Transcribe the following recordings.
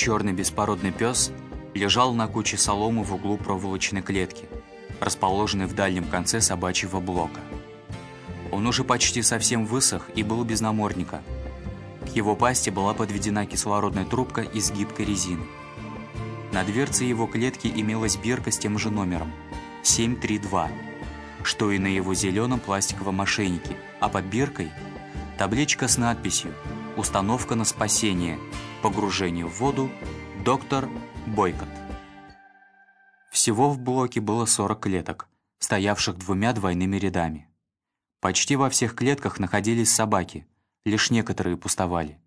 Черный беспородный пес лежал на куче соломы в углу проволочной клетки, расположенной в дальнем конце собачьего блока. Он уже почти совсем высох и был без намордника. К его пасти была подведена кислородная трубка из гибкой резины. На дверце его клетки имелась бирка с тем же номером – 732, что и на его зеленом пластиковом ошейнике, а под биркой – табличка с надписью «Установка на спасение. Погружение в воду. Доктор Бойкот». Всего в блоке было 40 клеток, стоявших двумя двойными рядами. Почти во всех клетках находились собаки, лишь некоторые пустовали.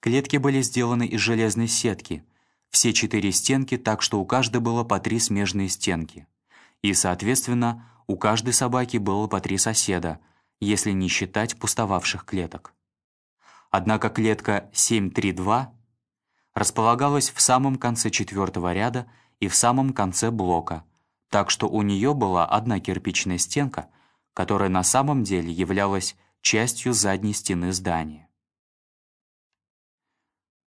Клетки были сделаны из железной сетки, все четыре стенки так, что у каждой было по три смежные стенки. И, соответственно, у каждой собаки было по три соседа, если не считать пустовавших клеток. Однако клетка 732 располагалась в самом конце четвертого ряда и в самом конце блока, так что у нее была одна кирпичная стенка, которая на самом деле являлась частью задней стены здания.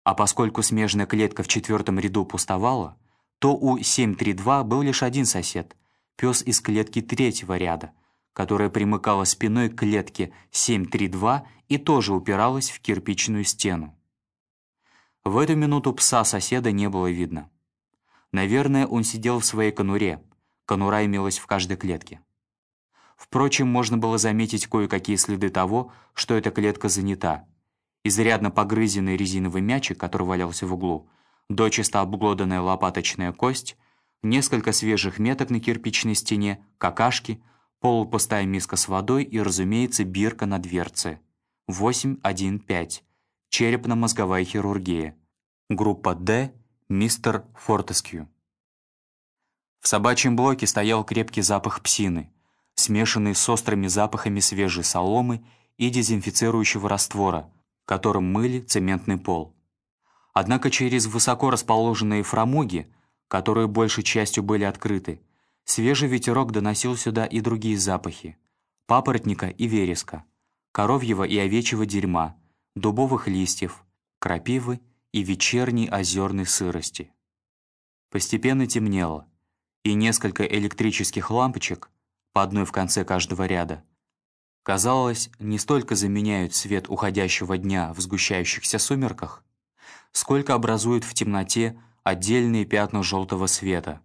А поскольку смежная клетка в четвертом ряду пустовала, то у 732 был лишь один сосед, пес из клетки третьего ряда, которая примыкала спиной к клетке 732 и тоже упиралась в кирпичную стену. В эту минуту пса соседа не было видно. Наверное, он сидел в своей конуре. Конура имелась в каждой клетке. Впрочем, можно было заметить кое-какие следы того, что эта клетка занята. Изрядно погрызенный резиновый мячик, который валялся в углу, дочисто обглоданная лопаточная кость, несколько свежих меток на кирпичной стене, какашки, полупустая миска с водой и, разумеется, бирка на дверце. 815. Черепно-мозговая хирургия. Группа D. Мистер Фортескью. В собачьем блоке стоял крепкий запах псины, смешанный с острыми запахами свежей соломы и дезинфицирующего раствора, которым мыли цементный пол. Однако через высоко расположенные фрамуги, которые большей частью были открыты, свежий ветерок доносил сюда и другие запахи — папоротника и вереска, коровьего и овечьего дерьма, дубовых листьев, крапивы и вечерней озерной сырости. Постепенно темнело, и несколько электрических лампочек, по одной в конце каждого ряда, казалось, не столько заменяют свет уходящего дня в сгущающихся сумерках, сколько образуют в темноте отдельные пятна желтого света,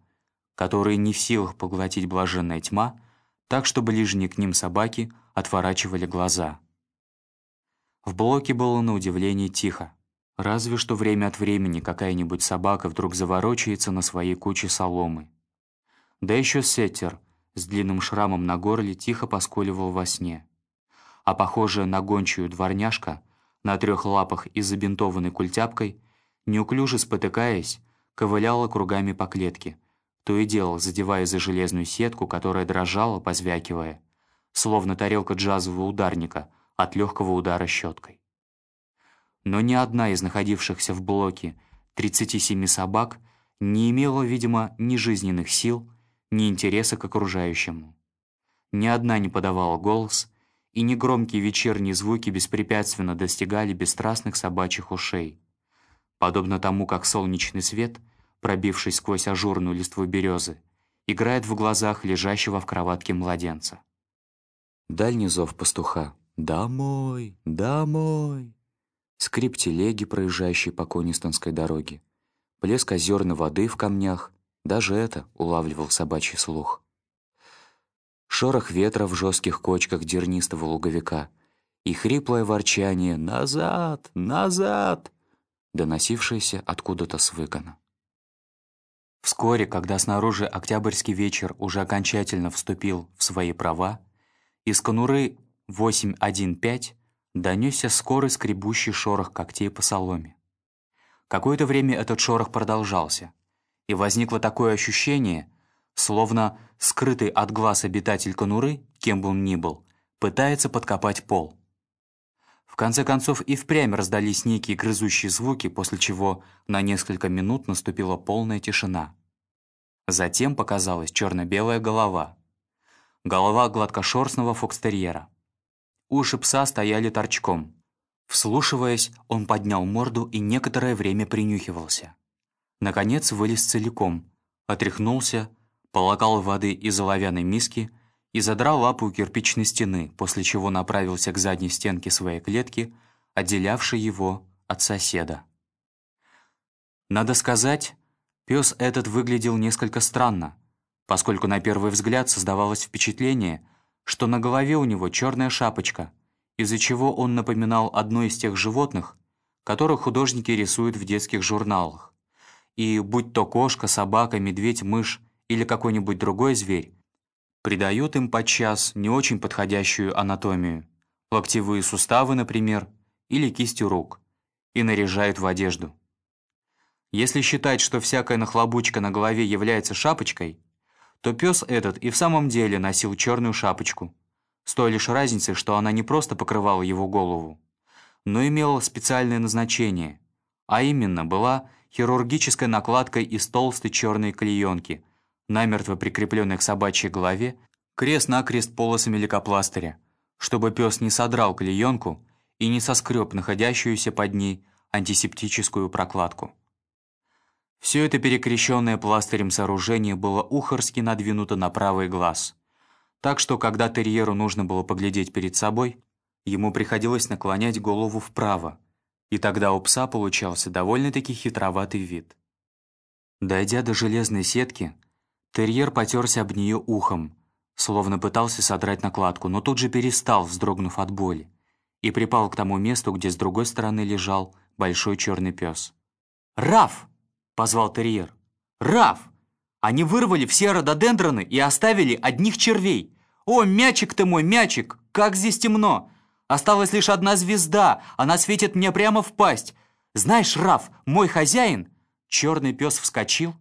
которые не в силах поглотить блаженная тьма, так, чтобы ближние к ним собаки отворачивали глаза. В блоке было на удивление тихо. Разве что время от времени какая-нибудь собака вдруг заворочается на своей куче соломы. Да еще сеттер с длинным шрамом на горле тихо поскуливал во сне. А похожая на гончую дворняжка, на трех лапах и забинтованной культяпкой, неуклюже спотыкаясь, ковыляла кругами по клетке, то и дело задевая за железную сетку, которая дрожала, позвякивая, словно тарелка джазового ударника от легкого удара щеткой но ни одна из находившихся в блоке 37 собак не имела, видимо, ни жизненных сил, ни интереса к окружающему. Ни одна не подавала голос, и негромкие вечерние звуки беспрепятственно достигали бесстрастных собачьих ушей, подобно тому, как солнечный свет, пробившись сквозь ажурную листву березы, играет в глазах лежащего в кроватке младенца. Дальний зов пастуха «Домой! Домой!» скрип телеги, проезжающей по Конистонской дороге, плеск озерной воды в камнях, даже это улавливал собачий слух. Шорох ветра в жестких кочках дернистого луговика и хриплое ворчание «Назад! Назад!», доносившееся откуда-то с выгона. Вскоре, когда снаружи октябрьский вечер уже окончательно вступил в свои права, из конуры 815 донесся скорый скребущий шорох когтей по соломе. Какое-то время этот шорох продолжался, и возникло такое ощущение, словно скрытый от глаз обитатель конуры, кем бы он ни был, пытается подкопать пол. В конце концов и впрямь раздались некие грызущие звуки, после чего на несколько минут наступила полная тишина. Затем показалась черно-белая голова. Голова гладкошерстного фокстерьера. Уши пса стояли торчком. Вслушиваясь, он поднял морду и некоторое время принюхивался. Наконец вылез целиком, отряхнулся, полакал воды из оловянной миски и задрал лапу у кирпичной стены, после чего направился к задней стенке своей клетки, отделявшей его от соседа. Надо сказать, пес этот выглядел несколько странно, поскольку на первый взгляд создавалось впечатление, что на голове у него черная шапочка, из-за чего он напоминал одно из тех животных, которых художники рисуют в детских журналах. И будь то кошка, собака, медведь, мышь или какой-нибудь другой зверь, придают им подчас не очень подходящую анатомию, локтевые суставы, например, или кистью рук, и наряжают в одежду. Если считать, что всякая нахлобучка на голове является шапочкой, то пес этот и в самом деле носил черную шапочку, с той лишь разницей, что она не просто покрывала его голову, но имела специальное назначение, а именно была хирургической накладкой из толстой черной клеенки, намертво прикрепленной к собачьей голове, крест-накрест полосами лейкопластыря, чтобы пес не содрал клеенку и не соскреб находящуюся под ней антисептическую прокладку. Все это перекрещенное пластырем сооружение было ухорски надвинуто на правый глаз. Так что, когда терьеру нужно было поглядеть перед собой, ему приходилось наклонять голову вправо, и тогда у пса получался довольно-таки хитроватый вид. Дойдя до железной сетки, терьер потерся об нее ухом, словно пытался содрать накладку, но тут же перестал, вздрогнув от боли, и припал к тому месту, где с другой стороны лежал большой черный пес. «Раф!» — позвал терьер. «Раф! Они вырвали все рододендроны и оставили одних червей. О, мячик ты мой, мячик! Как здесь темно! Осталась лишь одна звезда, она светит мне прямо в пасть. Знаешь, Раф, мой хозяин...» Черный пес вскочил.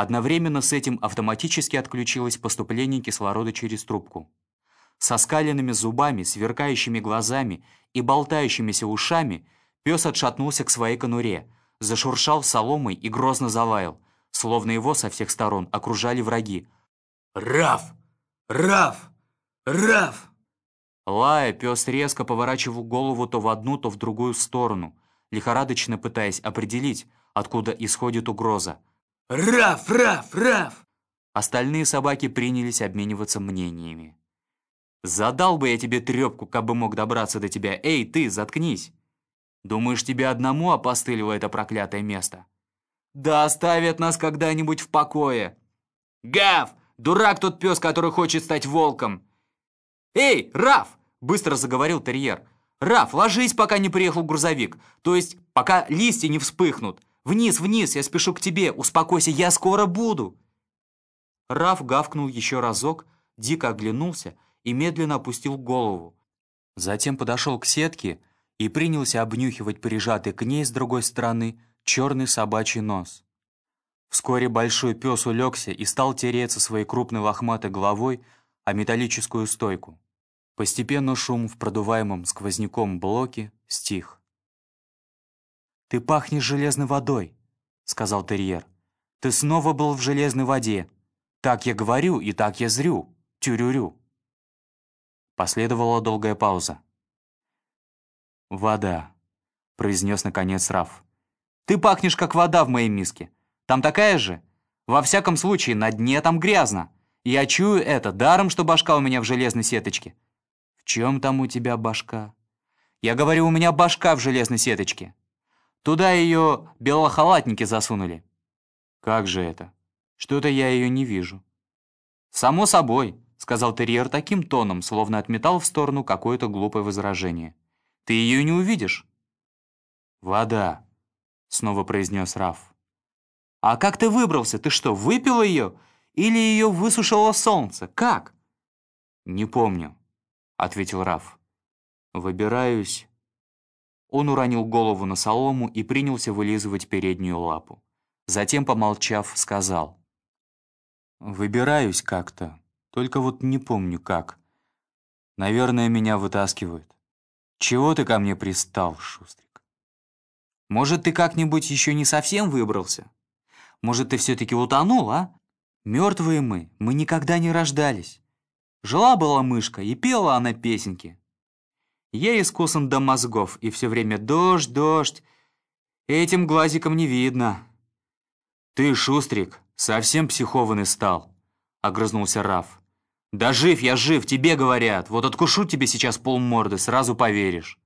Одновременно с этим автоматически отключилось поступление кислорода через трубку. Со скаленными зубами, сверкающими глазами и болтающимися ушами пес отшатнулся к своей конуре — зашуршал соломой и грозно залаял, словно его со всех сторон окружали враги. «Раф! Раф! Раф!» Лая, пес резко поворачивал голову то в одну, то в другую сторону, лихорадочно пытаясь определить, откуда исходит угроза. «Раф! Раф! Раф!» Остальные собаки принялись обмениваться мнениями. «Задал бы я тебе трепку, как бы мог добраться до тебя. Эй, ты, заткнись!» Думаешь, тебе одному опостылило это проклятое место? Да оставят нас когда-нибудь в покое. Гав! Дурак тот пес, который хочет стать волком. Эй, Раф! Быстро заговорил терьер. Раф, ложись, пока не приехал грузовик. То есть, пока листья не вспыхнут. Вниз, вниз, я спешу к тебе. Успокойся, я скоро буду. Раф гавкнул еще разок, дико оглянулся и медленно опустил голову. Затем подошел к сетке и принялся обнюхивать прижатый к ней с другой стороны черный собачий нос. Вскоре большой пес улегся и стал тереться своей крупной лохматой головой о металлическую стойку. Постепенно шум в продуваемом сквозняком блоке стих. «Ты пахнешь железной водой», — сказал терьер. «Ты снова был в железной воде. Так я говорю и так я зрю. Тюрюрю». Последовала долгая пауза. «Вода», — произнес наконец Раф. «Ты пахнешь, как вода в моей миске. Там такая же? Во всяком случае, на дне там грязно. Я чую это, даром, что башка у меня в железной сеточке». «В чем там у тебя башка?» «Я говорю, у меня башка в железной сеточке. Туда ее белохалатники засунули». «Как же это? Что-то я ее не вижу». «Само собой», — сказал терьер таким тоном, словно отметал в сторону какое-то глупое возражение. Ты ее не увидишь». «Вода», — снова произнес Раф. «А как ты выбрался? Ты что, выпил ее? Или ее высушило солнце? Как?» «Не помню», — ответил Раф. «Выбираюсь». Он уронил голову на солому и принялся вылизывать переднюю лапу. Затем, помолчав, сказал. «Выбираюсь как-то, только вот не помню как. Наверное, меня вытаскивают». «Чего ты ко мне пристал, Шустрик? Может, ты как-нибудь еще не совсем выбрался? Может, ты все-таки утонул, а? Мертвые мы, мы никогда не рождались. Жила-была мышка, и пела она песенки. Я искусан до мозгов, и все время дождь, дождь. Этим глазиком не видно. Ты, Шустрик, совсем психованный стал, огрызнулся Раф. Да жив я жив, тебе говорят. Вот откушу тебе сейчас полморды, сразу поверишь.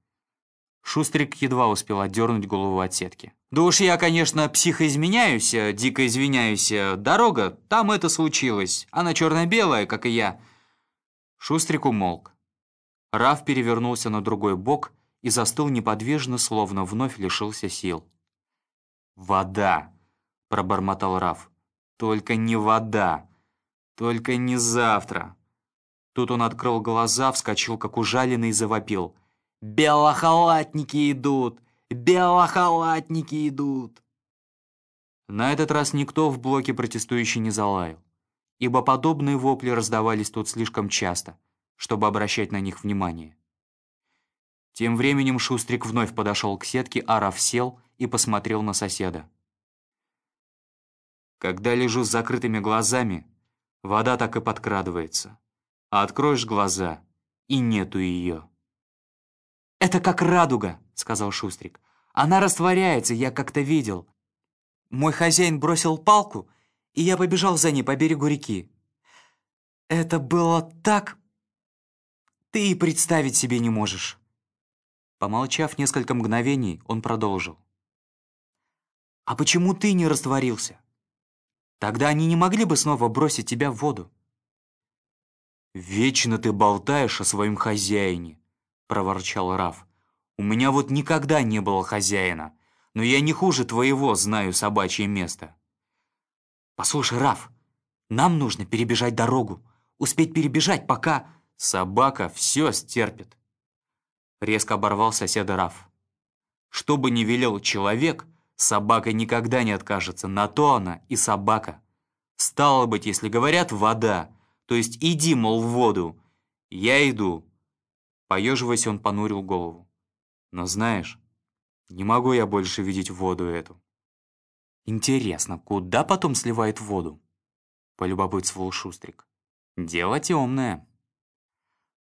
Шустрик едва успел отдернуть голову от сетки. «Да уж я, конечно, психоизменяюсь, э, дико извиняюсь. Э, дорога, там это случилось. Она черно-белая, как и я». Шустрик умолк. Раф перевернулся на другой бок и застыл неподвижно, словно вновь лишился сил. «Вода!» — пробормотал Раф. «Только не вода! Только не завтра!» Тут он открыл глаза, вскочил, как ужаленный, и завопил — «Белохалатники идут! Белохалатники идут!» На этот раз никто в блоке протестующий не залаял, ибо подобные вопли раздавались тут слишком часто, чтобы обращать на них внимание. Тем временем Шустрик вновь подошел к сетке, Араф сел и посмотрел на соседа. Когда лежу с закрытыми глазами, вода так и подкрадывается, а откроешь глаза, и нету ее. «Это как радуга», — сказал Шустрик. «Она растворяется, я как-то видел. Мой хозяин бросил палку, и я побежал за ней по берегу реки. Это было так... Ты и представить себе не можешь». Помолчав несколько мгновений, он продолжил. «А почему ты не растворился? Тогда они не могли бы снова бросить тебя в воду». «Вечно ты болтаешь о своем хозяине», — проворчал Раф. «У меня вот никогда не было хозяина, но я не хуже твоего знаю собачье место». «Послушай, Раф, нам нужно перебежать дорогу, успеть перебежать, пока...» «Собака все стерпит», — резко оборвал соседа Раф. «Что бы ни велел человек, собака никогда не откажется, на то она и собака. Стало быть, если говорят «вода», то есть «иди, мол, в воду», я иду, Поеживаясь, он понурил голову. «Но знаешь, не могу я больше видеть воду эту». «Интересно, куда потом сливает воду?» Полюбопытствовал Шустрик. «Дело темное».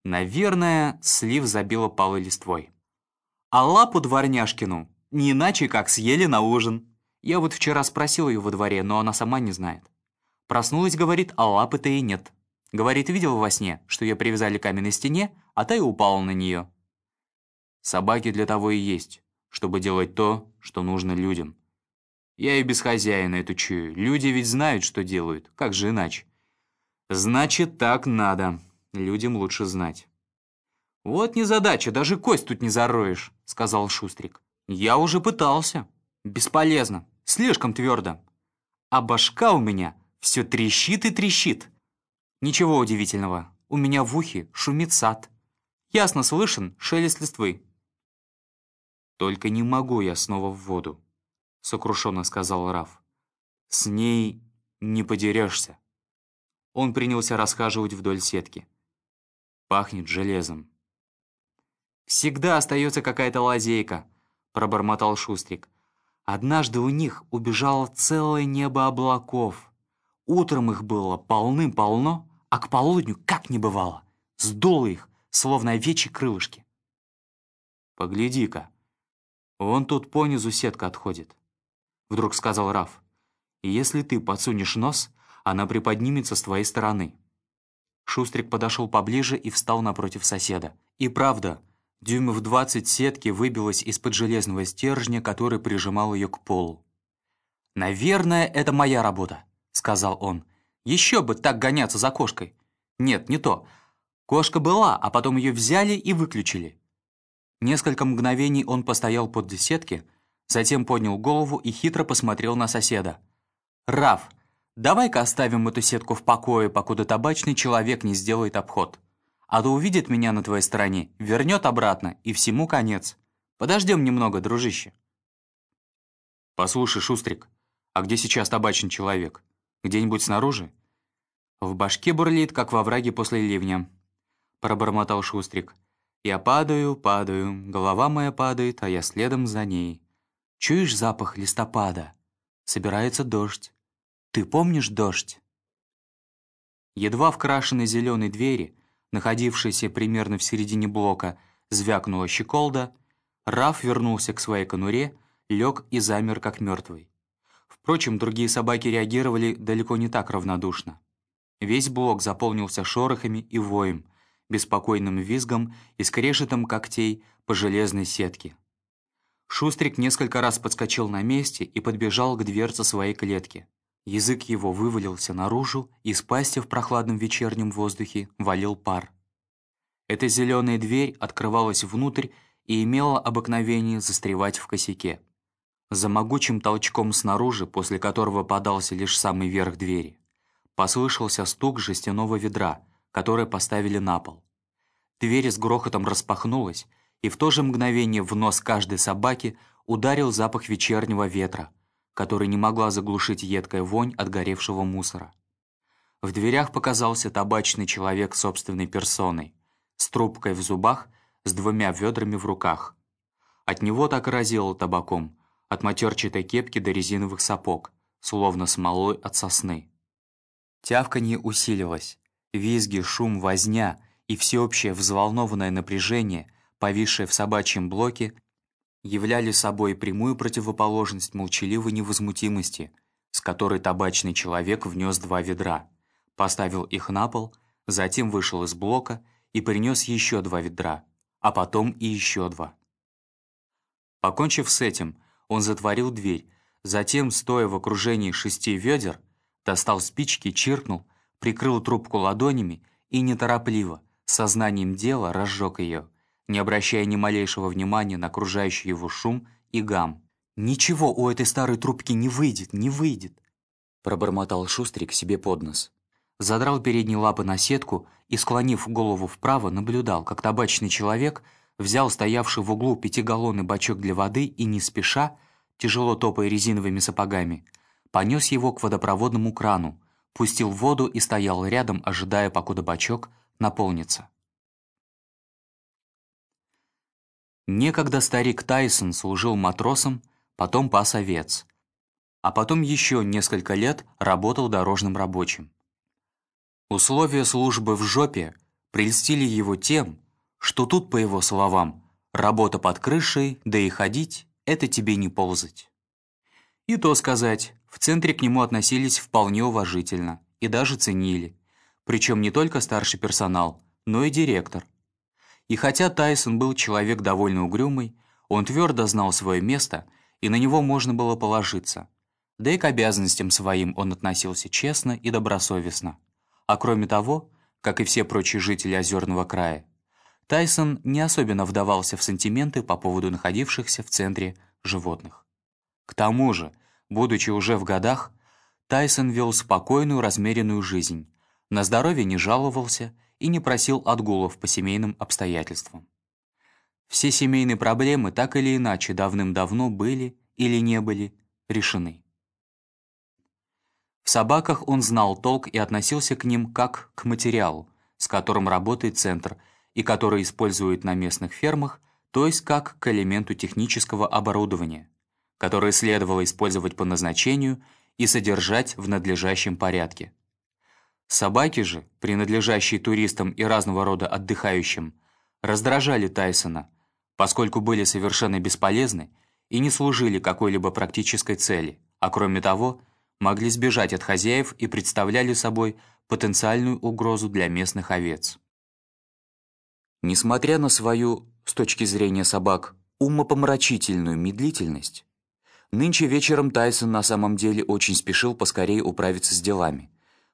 Наверное, слив забило палой листвой. А лапу дворняшкину не иначе, как съели на ужин. Я вот вчера спросил ее во дворе, но она сама не знает. Проснулась, говорит, а лапы-то и нет. Говорит, видел во сне, что ее привязали к каменной стене, а та и упала на нее. Собаки для того и есть, чтобы делать то, что нужно людям. Я и без хозяина это чую. Люди ведь знают, что делают. Как же иначе? Значит, так надо. Людям лучше знать. «Вот незадача, даже кость тут не зароешь», — сказал Шустрик. «Я уже пытался. Бесполезно. Слишком твердо. А башка у меня все трещит и трещит. Ничего удивительного. У меня в ухе шумит сад. Ясно слышен шелест листвы. «Только не могу я снова в воду», — сокрушенно сказал Раф. «С ней не подерешься». Он принялся расхаживать вдоль сетки. Пахнет железом. «Всегда остается какая-то лазейка», — пробормотал Шустрик. «Однажды у них убежало целое небо облаков. Утром их было полным-полно, а к полудню как не бывало. Сдуло их, словно овечьи крылышки. «Погляди-ка, вон тут понизу сетка отходит», — вдруг сказал Раф. «И если ты подсунешь нос, она приподнимется с твоей стороны». Шустрик подошел поближе и встал напротив соседа. И правда, дюймов двадцать сетки выбилось из-под железного стержня, который прижимал ее к полу. «Наверное, это моя работа», — сказал он. «Еще бы так гоняться за кошкой». «Нет, не то. Кошка была, а потом ее взяли и выключили. Несколько мгновений он постоял под сетки, затем поднял голову и хитро посмотрел на соседа. «Раф, давай-ка оставим эту сетку в покое, покуда табачный человек не сделает обход. А то увидит меня на твоей стороне, вернет обратно, и всему конец. Подождем немного, дружище». «Послушай, Шустрик, а где сейчас табачный человек? Где-нибудь снаружи?» В башке бурлит, как во враге после ливня пробормотал Шустрик. «Я падаю, падаю, голова моя падает, а я следом за ней. Чуешь запах листопада? Собирается дождь. Ты помнишь дождь?» Едва вкрашенной зеленой двери, находившейся примерно в середине блока, звякнула щеколда, Раф вернулся к своей конуре, лег и замер, как мертвый. Впрочем, другие собаки реагировали далеко не так равнодушно. Весь блок заполнился шорохами и воем, беспокойным визгом и скрежетом когтей по железной сетке. Шустрик несколько раз подскочил на месте и подбежал к дверце своей клетки. Язык его вывалился наружу, и с пасти в прохладном вечернем воздухе валил пар. Эта зеленая дверь открывалась внутрь и имела обыкновение застревать в косяке. За могучим толчком снаружи, после которого подался лишь самый верх двери, послышался стук жестяного ведра, которое поставили на пол. Дверь с грохотом распахнулась, и в то же мгновение в нос каждой собаки ударил запах вечернего ветра, который не могла заглушить едкая вонь от горевшего мусора. В дверях показался табачный человек собственной персоной, с трубкой в зубах, с двумя ведрами в руках. От него так разило табаком, от матерчатой кепки до резиновых сапог, словно смолой от сосны. Тявканье усилилось, визги, шум, возня и всеобщее взволнованное напряжение, повисшее в собачьем блоке, являли собой прямую противоположность молчаливой невозмутимости, с которой табачный человек внес два ведра, поставил их на пол, затем вышел из блока и принес еще два ведра, а потом и еще два. Покончив с этим, он затворил дверь, затем, стоя в окружении шести ведер, достал спички, чиркнул, прикрыл трубку ладонями и неторопливо, сознанием дела разжег ее не обращая ни малейшего внимания на окружающий его шум и гам. «Ничего у этой старой трубки не выйдет, не выйдет!» Пробормотал Шустрик себе под нос. Задрал передние лапы на сетку и, склонив голову вправо, наблюдал, как табачный человек взял стоявший в углу пятигаллонный бачок для воды и, не спеша, тяжело топая резиновыми сапогами, понес его к водопроводному крану, пустил воду и стоял рядом, ожидая, покуда бачок наполнится. Некогда старик Тайсон служил матросом, потом пас овец, а потом еще несколько лет работал дорожным рабочим. Условия службы в жопе прельстили его тем, что тут, по его словам, работа под крышей, да и ходить — это тебе не ползать. И то сказать, в центре к нему относились вполне уважительно и даже ценили, причем не только старший персонал, но и директор. И хотя Тайсон был человек довольно угрюмый, он твердо знал свое место, и на него можно было положиться. Да и к обязанностям своим он относился честно и добросовестно. А кроме того, как и все прочие жители Озерного края, Тайсон не особенно вдавался в сантименты по поводу находившихся в центре животных. К тому же, будучи уже в годах, Тайсон вел спокойную, размеренную жизнь, на здоровье не жаловался и не просил отгулов по семейным обстоятельствам. Все семейные проблемы так или иначе давным-давно были или не были решены. В собаках он знал толк и относился к ним как к материалу, с которым работает центр и который используют на местных фермах, то есть как к элементу технического оборудования, которое следовало использовать по назначению и содержать в надлежащем порядке. Собаки же, принадлежащие туристам и разного рода отдыхающим, раздражали Тайсона, поскольку были совершенно бесполезны и не служили какой-либо практической цели, а кроме того, могли сбежать от хозяев и представляли собой потенциальную угрозу для местных овец. Несмотря на свою, с точки зрения собак, умопомрачительную медлительность, нынче вечером Тайсон на самом деле очень спешил поскорее управиться с делами –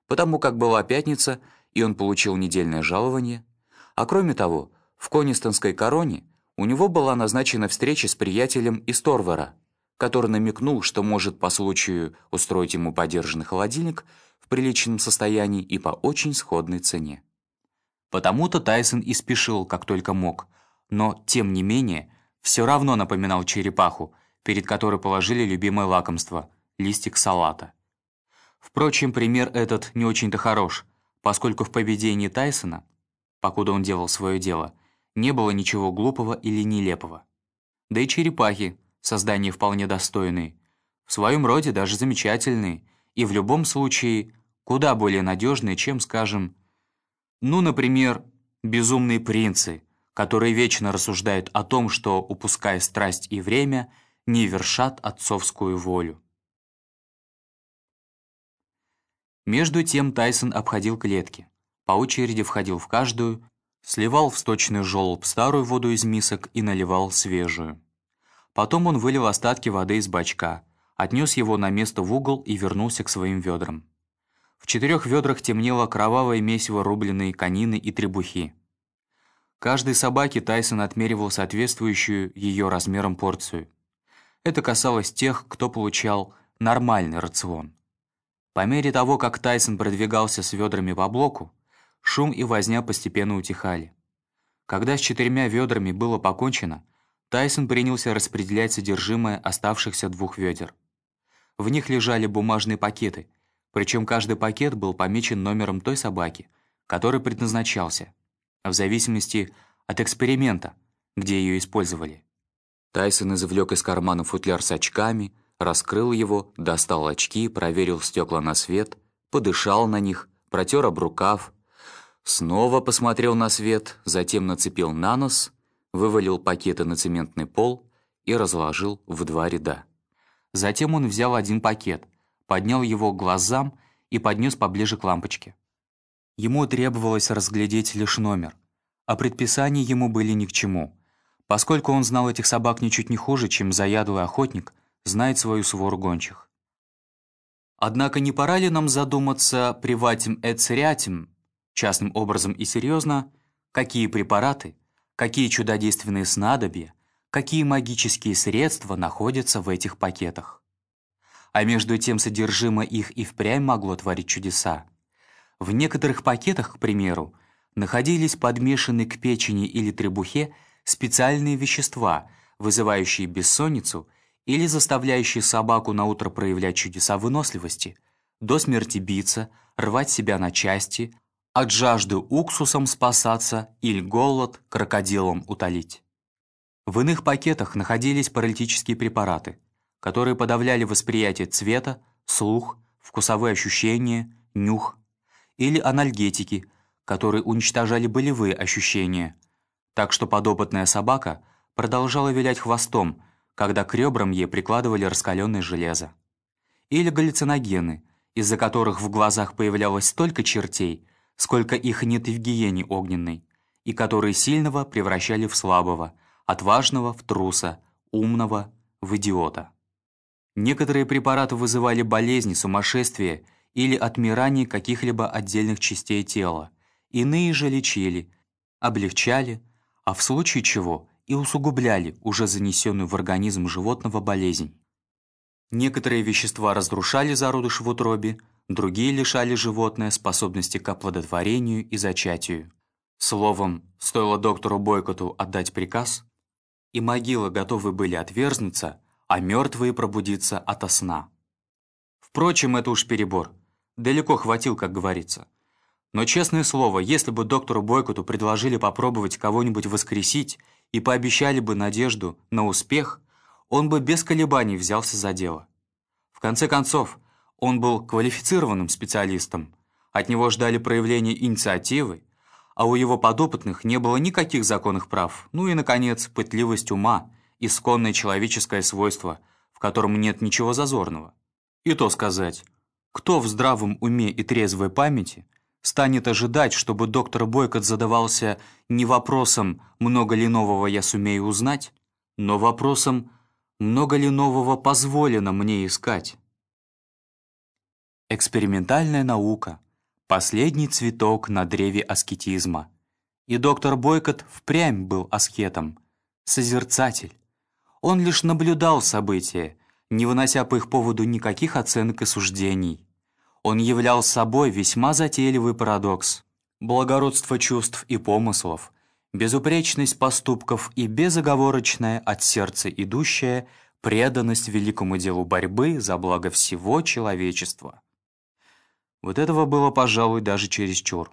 потому как была пятница, и он получил недельное жалование. А кроме того, в Конистонской короне у него была назначена встреча с приятелем из Торвара, который намекнул, что может по случаю устроить ему подержанный холодильник в приличном состоянии и по очень сходной цене. Потому-то Тайсон и спешил, как только мог, но, тем не менее, все равно напоминал черепаху, перед которой положили любимое лакомство — листик салата. Впрочем, пример этот не очень-то хорош, поскольку в поведении Тайсона, покуда он делал свое дело, не было ничего глупого или нелепого. Да и черепахи, создания вполне достойные, в своем роде даже замечательные, и в любом случае куда более надежные, чем, скажем, ну, например, безумные принцы, которые вечно рассуждают о том, что, упуская страсть и время, не вершат отцовскую волю. Между тем Тайсон обходил клетки, по очереди входил в каждую, сливал в сточный желоб старую воду из мисок и наливал свежую. Потом он вылил остатки воды из бачка, отнес его на место в угол и вернулся к своим ведрам. В четырех ведрах темнело кровавое месиво рубленной конины и требухи. Каждой собаке Тайсон отмеривал соответствующую ее размером порцию. Это касалось тех, кто получал нормальный рацион. По мере того, как Тайсон продвигался с ведрами по блоку, шум и возня постепенно утихали. Когда с четырьмя ведрами было покончено, Тайсон принялся распределять содержимое оставшихся двух ведер. В них лежали бумажные пакеты, причем каждый пакет был помечен номером той собаки, который предназначался, в зависимости от эксперимента, где ее использовали. Тайсон извлек из кармана футляр с очками, раскрыл его, достал очки, проверил стекла на свет, подышал на них, протер об рукав, снова посмотрел на свет, затем нацепил на нос, вывалил пакеты на цементный пол и разложил в два ряда. Затем он взял один пакет, поднял его к глазам и поднес поближе к лампочке. Ему требовалось разглядеть лишь номер, а предписания ему были ни к чему, поскольку он знал этих собак ничуть не хуже, чем заядлый охотник знает свою свору гончих. Однако не пора ли нам задуматься приватим et частным образом и серьезно, какие препараты, какие чудодейственные снадобья, какие магические средства находятся в этих пакетах. А между тем содержимое их и впрямь могло творить чудеса. В некоторых пакетах, к примеру, находились подмешанные к печени или требухе специальные вещества, вызывающие бессонницу или заставляющие собаку на утро проявлять чудеса выносливости, до смерти биться, рвать себя на части, от жажды уксусом спасаться или голод крокодилом утолить. В иных пакетах находились паралитические препараты, которые подавляли восприятие цвета, слух, вкусовые ощущения, нюх, или анальгетики, которые уничтожали болевые ощущения, так что подопытная собака продолжала вилять хвостом, когда к ребрам ей прикладывали раскаленное железо. Или галлюциногены, из-за которых в глазах появлялось столько чертей, сколько их нет в гиене огненной, и которые сильного превращали в слабого, отважного в труса, умного в идиота. Некоторые препараты вызывали болезни, сумасшествие или отмирание каких-либо отдельных частей тела, иные же лечили, облегчали, а в случае чего и усугубляли уже занесенную в организм животного болезнь. Некоторые вещества разрушали зародыш в утробе, другие лишали животное способности к оплодотворению и зачатию. Словом, стоило доктору Бойкоту отдать приказ, и могилы готовы были отверзнуться, а мертвые пробудиться ото сна. Впрочем, это уж перебор. Далеко хватил, как говорится. Но, честное слово, если бы доктору Бойкоту предложили попробовать кого-нибудь воскресить и пообещали бы надежду на успех, он бы без колебаний взялся за дело. В конце концов, он был квалифицированным специалистом, от него ждали проявления инициативы, а у его подопытных не было никаких законных прав, ну и, наконец, пытливость ума, исконное человеческое свойство, в котором нет ничего зазорного. И то сказать, кто в здравом уме и трезвой памяти станет ожидать, чтобы доктор Бойкот задавался не вопросом «много ли нового я сумею узнать», но вопросом «много ли нового позволено мне искать». Экспериментальная наука — последний цветок на древе аскетизма. И доктор Бойкот впрямь был аскетом, созерцатель. Он лишь наблюдал события, не вынося по их поводу никаких оценок и суждений. Он являл собой весьма затейливый парадокс. Благородство чувств и помыслов, безупречность поступков и безоговорочная от сердца идущая преданность великому делу борьбы за благо всего человечества. Вот этого было, пожалуй, даже чересчур.